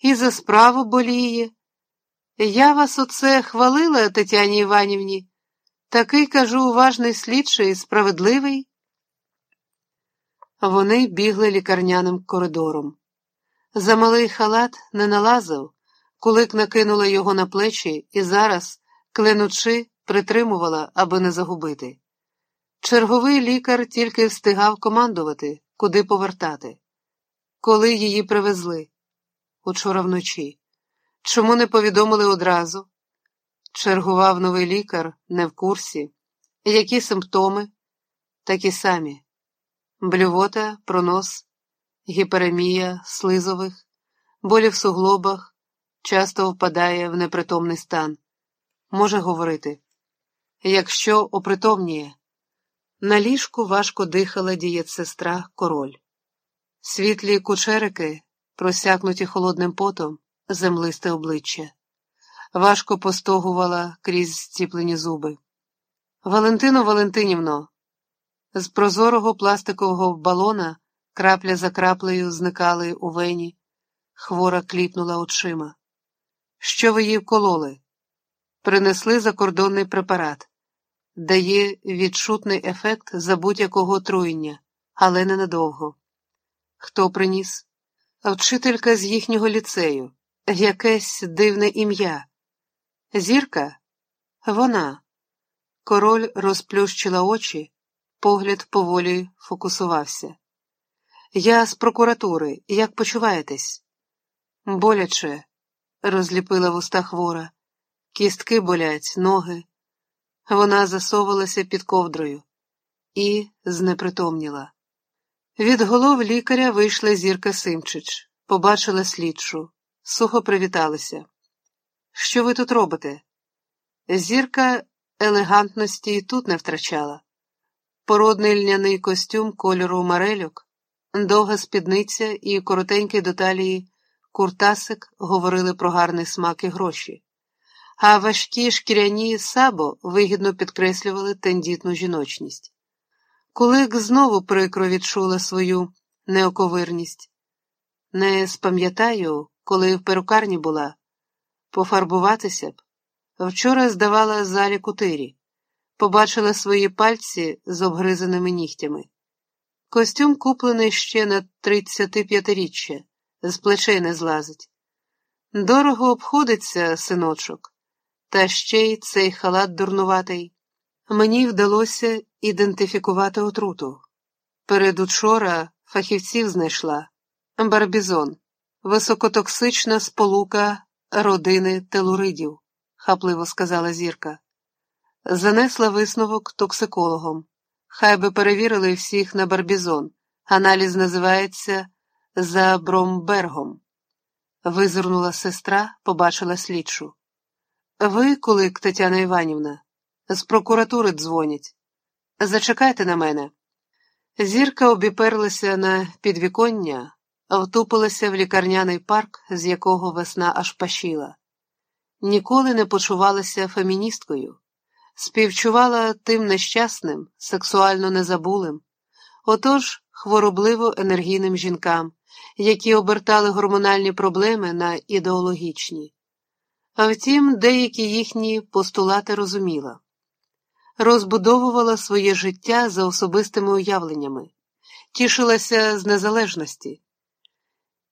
і за справу боліє. Я вас оце хвалила Тетяні Іванівні. Такий, кажу, уважний слідчий, справедливий. Вони бігли лікарняним коридором. Замалий халат не налазив, кулик накинула його на плечі і зараз, кленучи, притримувала, аби не загубити. Черговий лікар тільки встигав командувати, куди повертати. Коли її привезли? Учора вночі. Чому не повідомили одразу? Чергував новий лікар не в курсі. Які симптоми? Такі самі: блювота, пронос, гіперемія слизових, болі в суглобах, часто впадає в непритомний стан. Може говорити. Якщо опритомніє, на ліжку важко дихала дієтсестра король. Світлі кучерики, просякнуті холодним потом, землисте обличчя важко постогувала крізь зціплені зуби. Валентино Валентинівно, з прозорого пластикового балона крапля за краплею зникали у вені, хвора кліпнула очима. Що ви їй вкололи? Принесли закордонний препарат, дає відчутний ефект за будь-якого отруєння, але ненадовго. Хто приніс? Вчителька з їхнього ліцею, якесь дивне ім'я. Зірка? Вона. Король розплющила очі, погляд поволі фокусувався. Я з прокуратури, як почуваєтесь? Боляче, розліпила вуста хвора, кістки болять, ноги. Вона засовувалася під ковдрою і знепритомніла. Від голов лікаря вийшла зірка Симчич, побачила слідчу, сухо привіталася. Що ви тут робите? Зірка елегантності і тут не втрачала. Породний льняний костюм кольору марельок, довга спідниця і коротенький до талії куртасик говорили про гарний смак і гроші, а важкі шкіряні сабо вигідно підкреслювали тендітну жіночність. Кулик знову прикро відчула свою неоковирність. Не спам'ятаю, коли в перукарні була. Пофарбуватися б. Вчора здавала залі кутирі, побачила свої пальці з обгризаними нігтями. Костюм куплений ще на 35-річчя, з плечей не злазить. Дорого обходиться, синочок, та ще й цей халат дурнуватий. Мені вдалося ідентифікувати отруту. Передучора фахівців знайшла барбізон, високотоксична сполука родини телуридів, хапливо сказала зірка. Занесла висновок токсикологом. Хай би перевірили всіх на барбізон. Аналіз називається за Бромбергом. Визирнула сестра, побачила слідчу. Ви, Кулик Тетяна Іванівна, з прокуратури дзвонять. Зачекайте на мене. Зірка обіперлася на підвіконня втупилася в лікарняний парк, з якого весна аж пашіла. Ніколи не почувалася феміністкою, співчувала тим нещасним, сексуально незабулим, отож хворобливо енергійним жінкам, які обертали гормональні проблеми на ідеологічні. А втім, деякі їхні постулати розуміла, розбудовувала своє життя за особистими уявленнями, тішилася з незалежності.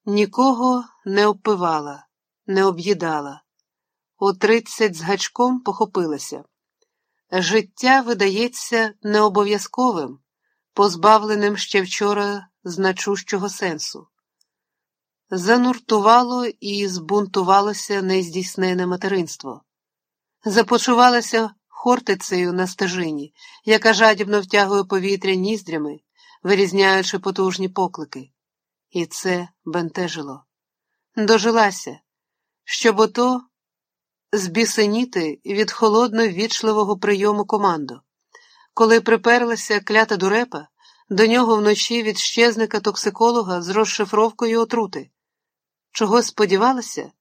Нікого не обпивала, не об'їдала. У тридцять з гачком похопилася. Життя видається необов'язковим, позбавленим ще вчора значущого сенсу. Зануртувало і збунтувалося нездійснене материнство, започувалася хортицею на стежині, яка жадібно втягує повітря ніздрями, вирізняючи потужні поклики і це бентежило. Дожилася, щоб ото збісеніти від холодно ввічливого прийому команду. Коли приперлася клята дурепа, до нього вночі від щезника токсиколога з розшифровкою отрути. Чого сподівалася,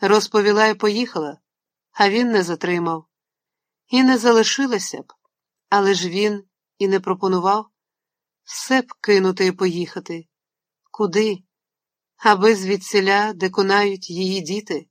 розповіла і поїхала, а він не затримав. І не залишилася б, але ж він і не пропонував все б кинути і поїхати. Куди? аби звідсіля, де кунають її діти,